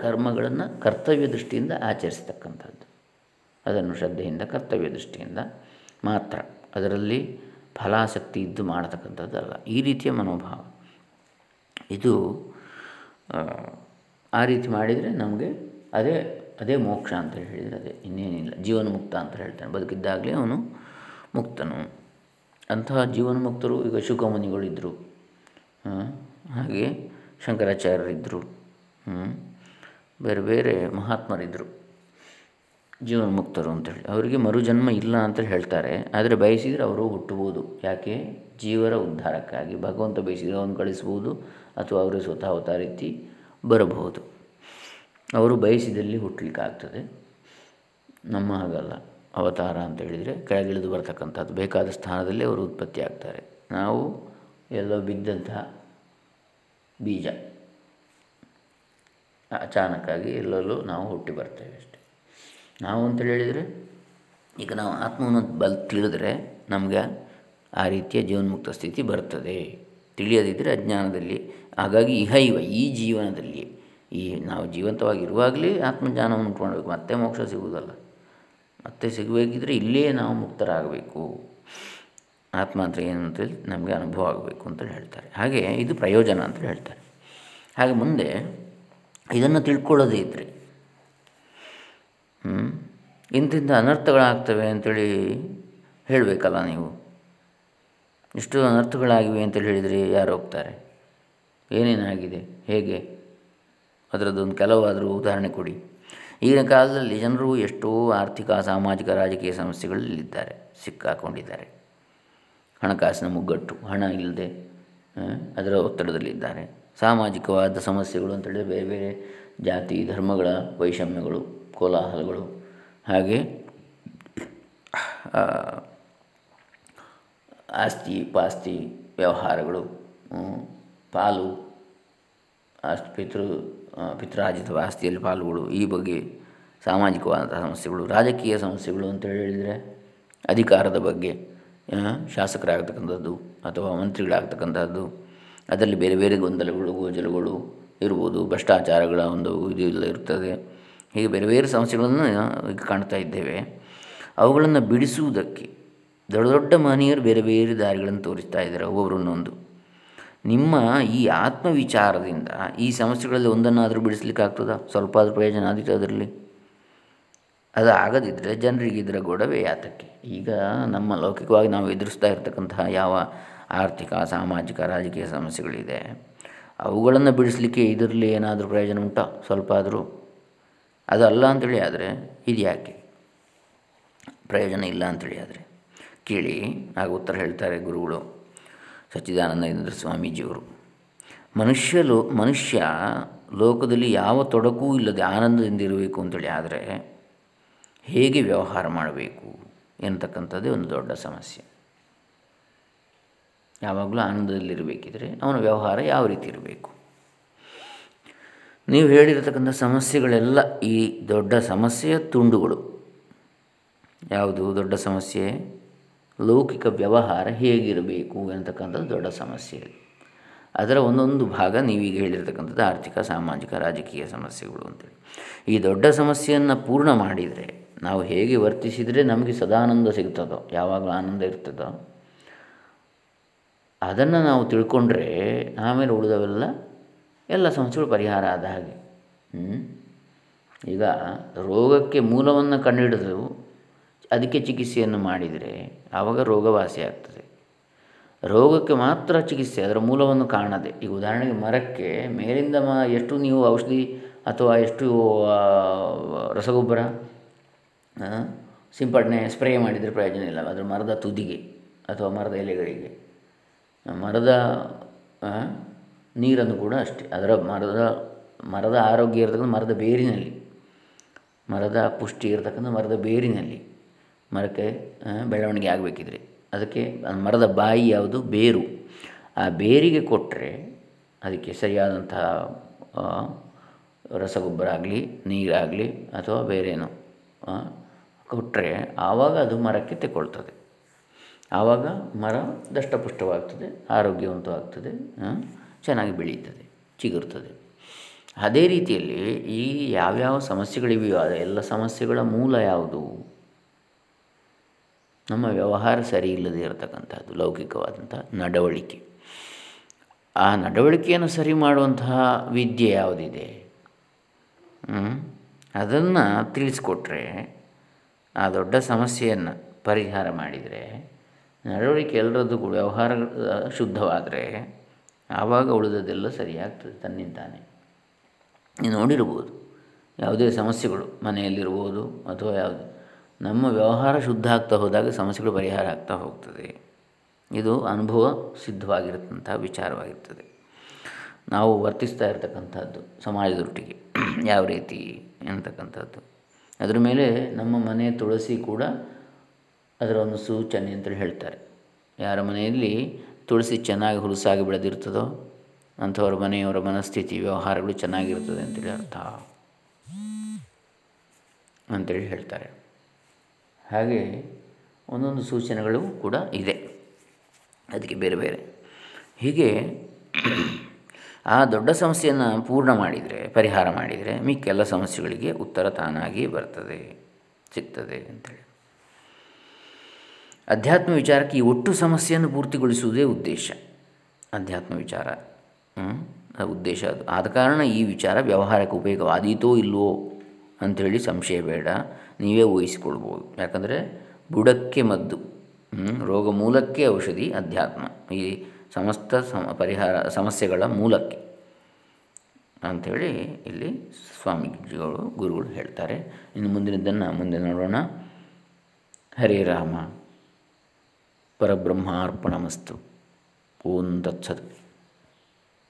ಕರ್ಮಗಳನ್ನು ಕರ್ತವ್ಯ ದೃಷ್ಟಿಯಿಂದ ಆಚರಿಸ್ತಕ್ಕಂಥದ್ದು. ಅದನ್ನು ಶ್ರದ್ಧೆಯಿಂದ, ಕರ್ತವ್ಯ ದೃಷ್ಟಿಯಿಂದ ಮಾತ್ರ. ಅದರಲ್ಲಿ ಫಲಾಸಕ್ತಿ ಇದ್ದು ಮಾಡತಕ್ಕಂಥದ್ದಲ್ಲ ಈ ರೀತಿಯ ಮನೋಭಾವ. ಇದು, ಆ ರೀತಿ ಮಾಡಿದರೆ ನಮಗೆ ಅದೇ ಅದೇ ಮೋಕ್ಷ ಅಂತ ಹೇಳಿದರೆ ಅದೇ. ಇನ್ನೇನಿಲ್ಲ. ಜೀವನ ಮುಕ್ತ ಅಂತ ಹೇಳ್ತಾನೆ. ಬದುಕಿದ್ದಾಗಲೇ ಅವನು ಮುಕ್ತನು. ಅಂತಹ ಜೀವನ್ಮುಕ್ತರು ಈಗ ಶುಕಮುನಿಗಳಿದ್ದರು ಹಾಗೆ ಶಂಕರಾಚಾರ್ಯರಿದ್ದರು ಬೇರೆ ಬೇರೆ ಮಹಾತ್ಮರಿದ್ದರು ಜೀವನ್ಮುಕ್ತರು ಅಂತೇಳಿ. ಅವರಿಗೆ ಮರುಜನ್ಮ ಇಲ್ಲ ಅಂತ ಹೇಳ್ತಾರೆ. ಆದರೆ ಬಯಸಿದರೆ ಅವರು ಹುಟ್ಟಬಹುದು ಯಾಕೆ? ಜೀವರ ಉದ್ಧಾರಕ್ಕಾಗಿ. ಭಗವಂತ ಬಯಸಿದರೆ ಅವನು ಕಳಿಸ್ಬೋದು ಅಥವಾ ಅವರು ಸ್ವತಃ ಅವತಾರಿತಿ ಬರಬಹುದು. ಅವರು ಬಯಸಿದಲ್ಲಿ ಹುಟ್ಟಲಿಕ್ಕಾಗ್ತದೆ ನಮ್ಮ ಹಾಗಲ್ಲ. ಅವತಾರ ಅಂತ ಹೇಳಿದರೆ ಕೆಳಗಿಳಿದು ಬರ್ತಕ್ಕಂಥದ್ದು ಬೇಕಾದ ಸ್ಥಾನದಲ್ಲಿ ಅವರು ಉತ್ಪತ್ತಿ ಆಗ್ತಾರೆ. ನಾವು ಎಲ್ಲೋ ಬಿದ್ದಂತಹ ಬೀಜ, ಅಚಾನಕ್ಕಾಗಿ ಎಲ್ಲೆಲ್ಲೂ ನಾವು ಹುಟ್ಟಿ ಬರ್ತೇವೆ ಅಷ್ಟೆ. ನಾವು ಅಂತೇಳಿ ಹೇಳಿದರೆ ಈಗ ನಾವು ಆತ್ಮವನ್ನು ಬಲ್ ತಿಳಿದ್ರೆ ನಮಗೆ ಆ ರೀತಿಯ ಜೀವನ್ಮುಕ್ತ ಸ್ಥಿತಿ ಬರ್ತದೆ. ತಿಳಿಯದಿದ್ದರೆ ಅಜ್ಞಾನದಲ್ಲಿ, ಹಾಗಾಗಿ ಇಹ ಇವ, ಈ ಜೀವನದಲ್ಲಿ ಈ ನಾವು ಜೀವಂತವಾಗಿರುವಾಗಲೇ ಆತ್ಮಜ್ಞಾನವನ್ನು ಮಾಡಬೇಕು ಮತ್ತೆ ಮೋಕ್ಷ ಸಿಗುವುದಲ್ಲ. ಮತ್ತೆ ಸಿಗಬೇಕಿದ್ರೆ ಇಲ್ಲೇ ನಾವು ಮುಕ್ತರಾಗಬೇಕು. ಆತ್ಮ ಅಂತ ಏನು ಅಂತೇಳಿ ನಮಗೆ ಅನುಭವ ಆಗಬೇಕು ಅಂತೇಳಿ ಹೇಳ್ತಾರೆ. ಹಾಗೆ ಇದು ಪ್ರಯೋಜನ ಅಂತ ಹೇಳ್ತಾರೆ. ಹಾಗೆ ಮುಂದೆ ಇದನ್ನು ತಿಳ್ಕೊಳ್ಳೋದೇ ಇದ್ದರೆ ಇಂತಿಂಥ ಅನರ್ಥಗಳಾಗ್ತವೆ ಅಂಥೇಳಿ ಹೇಳಬೇಕಲ್ಲ ನೀವು? ಇಷ್ಟು ಅನರ್ಥಗಳಾಗಿವೆ ಅಂತೇಳಿ ಹೇಳಿದರೆ ಯಾರು ಹೋಗ್ತಾರೆ? ಏನೇನಾಗಿದೆ? ಹೇಗೆ? ಅದರದ್ದೊಂದು ಕೆಲವಾದರೂ ಉದಾಹರಣೆ ಕೊಡಿ. ಈಗಿನ ಕಾಲದಲ್ಲಿ ಜನರು ಎಷ್ಟೋ ಆರ್ಥಿಕ, ಸಾಮಾಜಿಕ, ರಾಜಕೀಯ ಸಮಸ್ಯೆಗಳಲ್ಲಿದ್ದಾರೆ, ಸಿಕ್ಕಾಕೊಂಡಿದ್ದಾರೆ. ಹಣಕಾಸಿನ ಮುಗ್ಗಟ್ಟು, ಹಣ ಇಲ್ಲದೆ ಅದರ ಒತ್ತಡದಲ್ಲಿದ್ದಾರೆ. ಸಾಮಾಜಿಕವಾದ ಸಮಸ್ಯೆಗಳು ಅಂತೇಳಿದರೆ ಬೇರೆ ಬೇರೆ ಜಾತಿ, ಧರ್ಮಗಳ, ವೈಷಮ್ಯಗಳು, ಕೋಲಾಹಲಗಳು. ಹಾಗೆ ಆಸ್ತಿ, ಪಾಸ್ತಿ, ವ್ಯವಹಾರಗಳು ಪಾಲು, ಆಸ್ತಿ, ಪಿತೃ ಪಿತ್ರಾರ್ಜಿತ ಆಸ್ತಿಯಲ್ಲಿ ಪಾಲುಗಳು ಈ ಬಗ್ಗೆ ಸಾಮಾಜಿಕವಾದಂಥ ಸಮಸ್ಯೆಗಳು, ರಾಜಕೀಯ ಸಮಸ್ಯೆಗಳು ಅಂತ ಹೇಳಿದರೆ ಅಧಿಕಾರದ ಬಗ್ಗೆ ಶಾಸಕರಾಗತಕ್ಕಂಥದ್ದು ಅಥವಾ ಮಂತ್ರಿಗಳಾಗ್ತಕ್ಕಂಥದ್ದು, ಅದರಲ್ಲಿ ಬೇರೆ ಬೇರೆ ಗೊಂದಲಗಳು, ಗೋಜಲಗಳು ಇರ್ಬೋದು, ಭ್ರಷ್ಟಾಚಾರಗಳ ಒಂದು ಇದು ಇಲ್ಲ ಇರ್ತದೆ. ಹೀಗೆ ಬೇರೆ ಬೇರೆ ಸಮಸ್ಯೆಗಳನ್ನು ಕಾಣ್ತಾ ಇದ್ದೇವೆ. ಅವುಗಳನ್ನು ಬಿಡಿಸುವುದಕ್ಕೆ ದೊಡ್ಡ ದೊಡ್ಡ ಮಹನೀಯರು ಬೇರೆ ಬೇರೆ ದಾರಿಗಳನ್ನು ತೋರಿಸ್ತಾ ಇದ್ದಾರೆ ಒಬ್ಬೊಬ್ಬರನ್ನೊಂದು ನಿಮ್ಮ ಈ ಆತ್ಮವಿಚಾರದಿಂದ ಈ ಸಮಸ್ಯೆಗಳಲ್ಲಿ ಒಂದನ್ನಾದರೂ ಬಿಡಿಸ್ಲಿಕ್ಕೆ ಆಗ್ತದ? ಸ್ವಲ್ಪ ಆದರೂ ಪ್ರಯೋಜನ ಆದೀತು ಅದರಲ್ಲಿ. ಅದು ಆಗದಿದ್ದರೆ ಜನರಿಗೆ ಇದರ ಗೊಡವೆ ಯಾತಕ್ಕೆ ಈಗ ನಮ್ಮ ಲೌಕಿಕವಾಗಿ ನಾವು ಎದುರಿಸ್ತಾ ಇರತಕ್ಕಂತಹ ಯಾವ ಆರ್ಥಿಕ, ಸಾಮಾಜಿಕ, ರಾಜಕೀಯ ಸಮಸ್ಯೆಗಳಿದೆ, ಅವುಗಳನ್ನು ಬಿಡಿಸಲಿಕ್ಕೆ ಇದರಲ್ಲಿ ಏನಾದರೂ ಪ್ರಯೋಜನ ಉಂಟಾ? ಸ್ವಲ್ಪ ಆದರೂ. ಅದಲ್ಲ ಅಂಥೇಳಿ ಆದರೆ ಇದು ಯಾಕೆ? ಪ್ರಯೋಜನ ಇಲ್ಲ ಅಂಥೇಳಿ ಆದರೆ. ಕೇಳಿ, ಆಗ ಉತ್ತರ ಹೇಳ್ತಾರೆ ಗುರುಗಳು. ಸಚ್ಚಿದಾನಂದ ಸ್ವಾಮೀಜಿಯವರು. ಮನುಷ್ಯ ಲೋ, ಮನುಷ್ಯ ಲೋಕದಲ್ಲಿ ಯಾವ ತೊಡಕೂ ಇಲ್ಲದೆ ಆನಂದದಿಂದ ಇರಬೇಕು ಅಂತೇಳಿ ಆದರೆ ಹೇಗೆ ವ್ಯವಹಾರ ಮಾಡಬೇಕು ಎನ್ನತಕ್ಕಂಥದ್ದೇ ಒಂದು ದೊಡ್ಡ ಸಮಸ್ಯೆ. ಯಾವಾಗಲೂ ಆನಂದದಲ್ಲಿರಬೇಕಿದ್ರೆ ಅವನ ವ್ಯವಹಾರ ಯಾವ ರೀತಿ ಇರಬೇಕು. ನೀವು ಹೇಳಿರತಕ್ಕಂಥ ಸಮಸ್ಯೆಗಳೆಲ್ಲ ಈ ದೊಡ್ಡ ಸಮಸ್ಯೆಯ ತುಂಡುಗಳು. ಯಾವುದು ದೊಡ್ಡ ಸಮಸ್ಯೆ? ಲೌಕಿಕ ವ್ಯವಹಾರ ಹೇಗಿರಬೇಕು ಎಂತಕ್ಕಂಥದ್ದು ದೊಡ್ಡ ಸಮಸ್ಯೆ ಅದರ ಒಂದೊಂದು ಭಾಗ ನೀವೀಗ ಹೇಳಿರ್ತಕ್ಕಂಥದ್ದು ಆರ್ಥಿಕ, ಸಾಮಾಜಿಕ, ರಾಜಕೀಯ ಸಮಸ್ಯೆಗಳು ಅಂತೇಳಿ. ಈ ದೊಡ್ಡ ಸಮಸ್ಯೆಯನ್ನು ಪೂರ್ಣ ಮಾಡಿದರೆ, ನಾವು ಹೇಗೆ ವರ್ತಿಸಿದರೆ ನಮಗೆ ಸದಾನಂದ ಸಿಗ್ತದೋ ಯಾವಾಗಲೂ ಆನಂದ ಇರ್ತದೋ, ಅದನ್ನು ನಾವು ತಿಳ್ಕೊಂಡ್ರೆ ಆಮೇಲೆ ಉಳಿದವೆಲ್ಲ ಎಲ್ಲ ಸಮಸ್ಯೆಗಳು ಪರಿಹಾರ ಆದ ಹಾಗೆ. ಈಗ ರೋಗಕ್ಕೆ ಮೂಲವನ್ನು ಕಂಡುಹಿಡಿದು ಅದಕ್ಕೆ ಚಿಕಿತ್ಸೆಯನ್ನು ಮಾಡಿದರೆ ಆವಾಗ ರೋಗವಾಸಿ ಆಗ್ತದೆ. ರೋಗಕ್ಕೆ ಮಾತ್ರ ಚಿಕಿತ್ಸೆ, ಅದರ ಮೂಲವನ್ನು ಕಾಣದೆ. ಈಗ ಉದಾಹರಣೆಗೆ ಮರಕ್ಕೆ ಮೇಲಿಂದ ಮ ಎಷ್ಟು ನೀವು ಔಷಧಿ ಅಥವಾ ಎಷ್ಟು ರಸಗೊಬ್ಬರ ಸಿಂಪಡಣೆ ಸ್ಪ್ರೇ ಮಾಡಿದರೆ ಪ್ರಯೋಜನ ಇಲ್ಲ. ಅದರ ಮರದ ತುದಿಗೆ ಅಥವಾ ಮರದ ಎಲೆಗಳಿಗೆ. ಮರದ ನೀರನ್ನು ಕೂಡ ಅಷ್ಟೇ. ಅದರ ಮರದ ಮರದ ಆರೋಗ್ಯ ಇರತಕ್ಕಂಥ ಮರದ ಬೇರಿನಲ್ಲಿ. ಮರದ ಪುಷ್ಟಿ ಇರತಕ್ಕಂಥ ಮರದ ಬೇರಿನಲ್ಲಿ. ಮರಕ್ಕೆ ಬೆಳವಣಿಗೆ ಆಗಬೇಕಿದ್ರೆ. ಅದಕ್ಕೆ ಮರದ ಬಾಯಿ ಯಾವುದು? ಬೇರು. ಆ ಬೇರಿಗೆ ಕೊಟ್ಟರೆ ಅದಕ್ಕೆ ಸರಿಯಾದಂತಹ ರಸಗೊಬ್ಬರ ಆಗಲಿ, ನೀರಾಗಲಿ ಅಥವಾ ಬೇರೇನು ಕೊಟ್ಟರೆ ಆವಾಗ ಅದು ಮರಕ್ಕೆ ತೆಗೊಳ್ತದೆ ಆವಾಗ ಮರ ದಷ್ಟಪುಷ್ಟವಾಗ್ತದೆ, ಆರೋಗ್ಯವಂತವಾಗ್ತದೆ ಚೆನ್ನಾಗಿ ಚಿಗುರ್ತದೆ. ಅದೇ ರೀತಿಯಲ್ಲಿ ಈ ಯಾವ್ಯಾವ ಸಮಸ್ಯೆಗಳಿವೆಯೋ ಎಲ್ಲ ಸಮಸ್ಯೆಗಳ ಮೂಲ ಯಾವುದು? ನಮ್ಮ ವ್ಯವಹಾರ ಸರಿ ಇಲ್ಲದೆ ಇರತಕ್ಕಂಥದ್ದು, ಲೌಕಿಕವಾದಂಥ ನಡವಳಿಕೆ. ಆ ನಡವಳಿಕೆಯನ್ನು ಸರಿ ಮಾಡುವಂತಹ ವಿದ್ಯೆ ಯಾವುದಿದೆ? ಅದನ್ನು ತಿಳಿಸ್ಕೊಟ್ರೆ, ಆ ದೊಡ್ಡ ಸಮಸ್ಯೆಯನ್ನು ಪರಿಹಾರ ಮಾಡಿದರೆ, ನಡವಳಿಕೆ ಎಲ್ಲರದ್ದು ಕೂಡ ವ್ಯವಹಾರ ಶುದ್ಧವಾದರೆ, ಆವಾಗ ಉಳಿದದೆಲ್ಲ ಸರಿಯಾಗ್ತದೆ ತನ್ನಿಂತಾನೆ ನೀವು ನೋಡಿರ್ಬೋದು, ಯಾವುದೇ ಸಮಸ್ಯೆಗಳು ಮನೆಯಲ್ಲಿರ್ಬೋದು ಅಥವಾ ಯಾವುದು ನಮ್ಮ ವ್ಯವಹಾರ ಶುದ್ಧ ಆಗ್ತಾ ಹೋದಾಗ ಸಮಸ್ಯೆಗಳು ಪರಿಹಾರ ಆಗ್ತಾ ಹೋಗ್ತದೆ. ಇದು ಅನುಭವ ಸಿದ್ಧವಾಗಿರತಕ್ಕಂಥ ವಿಚಾರವಾಗಿರ್ತದೆ. ನಾವು ವರ್ತಿಸ್ತಾ ಇರತಕ್ಕಂಥದ್ದು ಸಮಾಜದೊಟ್ಟಿಗೆ ಯಾವ ರೀತಿ ಅಂತಕ್ಕಂಥದ್ದು ಅದರ ಮೇಲೆ ನಮ್ಮ ಮನೆ ತುಳಸಿ ಕೂಡ ಅದರ ಒಂದು ಸೂಚನೆ ಅಂತೇಳಿ ಹೇಳ್ತಾರೆ. ಯಾರ ಮನೆಯಲ್ಲಿ ತುಳಸಿ ಚೆನ್ನಾಗಿ ಹುಲಸಾಗಿ ಬೆಳೆದಿರ್ತದೋ ಅಂಥವ್ರ ಮನೆಯವರ ಮನಸ್ಥಿತಿ, ವ್ಯವಹಾರಗಳು ಚೆನ್ನಾಗಿರ್ತದೆ ಅಂತೇಳಿ ಅರ್ಥ. ಅಂತೇಳಿ ಹೇಳ್ತಾರೆ. ಹಾಗೆ ಒಂದೊಂದು ಸೂಚನೆಗಳು ಕೂಡ ಇದೆ. ಅದಕ್ಕೆ ಬೇರೆ ಬೇರೆ. ಹೀಗೆ ಆ ದೊಡ್ಡ ಸಮಸ್ಯೆಯನ್ನು ಪೂರ್ಣ ಮಾಡಿದರೆ, ಪರಿಹಾರ ಮಾಡಿದರೆ ಮಿಕ್ಕೆಲ್ಲ ಸಮಸ್ಯೆಗಳಿಗೆ ಉತ್ತರ ತಾನಾಗಿ ಬರ್ತದೆ, ಸಿಗ್ತದೆ ಅಂತೇಳಿ. ಅಧ್ಯಾತ್ಮ ವಿಚಾರಕ್ಕೆ ಈ ಒಟ್ಟು ಸಮಸ್ಯೆಯನ್ನು ಪೂರ್ತಿಗೊಳಿಸುವುದೇ ಉದ್ದೇಶ. ಅಧ್ಯಾತ್ಮ ವಿಚಾರ ಉದ್ದೇಶ ಅದು. ಆದ ಕಾರಣ ಈ ವಿಚಾರ ವ್ಯವಹಾರಕ್ಕೆ ಉಪಯೋಗವಾದೀತೋ ಇಲ್ವೋ ಅಂಥೇಳಿ ಸಂಶಯ ಬೇಡ. ನೀವೇ ಊಹಿಸಿಕೊಳ್ಬೋದು. ಯಾಕಂದರೆ ಬುಡಕ್ಕೆ ಮದ್ದು ರೋಗ ಮೂಲಕ್ಕೆ ಔಷಧಿ ಅಧ್ಯಾತ್ಮ, ಈ ಸಮಸ್ತ ಸಮ, ಪರಿಹಾರ, ಸಮಸ್ಯೆಗಳ ಮೂಲಕ್ಕೆ ಅಂಥೇಳಿ ಇಲ್ಲಿ ಸ್ವಾಮೀಜಿಗಳು, ಗುರುಗಳು ಹೇಳ್ತಾರೆ. ಇನ್ನು ಮುಂದಿನದ್ದನ್ನು, ಮುಂದೆ ನೋಡೋಣ. ಹರೇ ರಾಮ. ಪರಬ್ರಹ್ಮಾರ್ಪಣಮಸ್ತು. ಓಂ ತತ್ಸತ್.